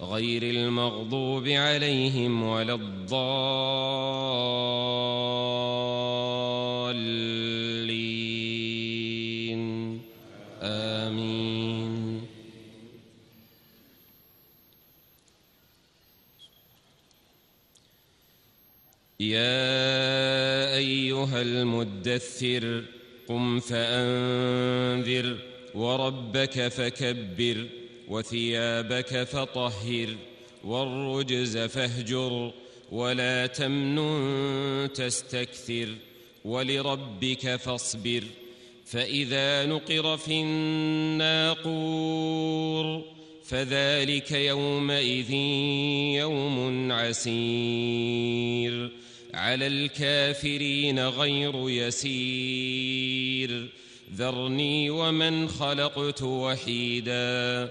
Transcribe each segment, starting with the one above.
غير المغضوب عليهم ولا الضالين. آمين. يا أيها المدثر قم فأنذر وربك فكبر. وثيابك فطهر والرجز فاهجر ولا تمنن تستكثر ولربك فاصبر فإذا نقر في الناقور فذلك يومئذ يوم عسير على الكافرين غير يسير ذرني ومن خلقت وحيدا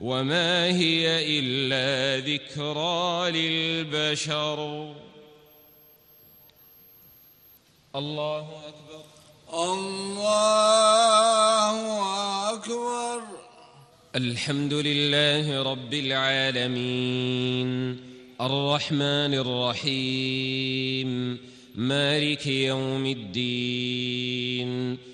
وما هي إلا ذكرى للبشر. الله أكبر. الله أكبر. الحمد لله رب العالمين. الرحمن الرحيم. مالك يوم الدين.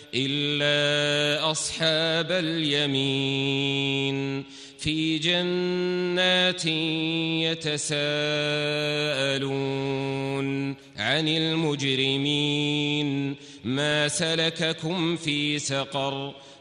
إلا أصحاب اليمين في جنات يتساءلون عن المجرمين ما سلككم في سقر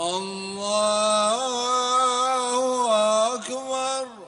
الله أكبر.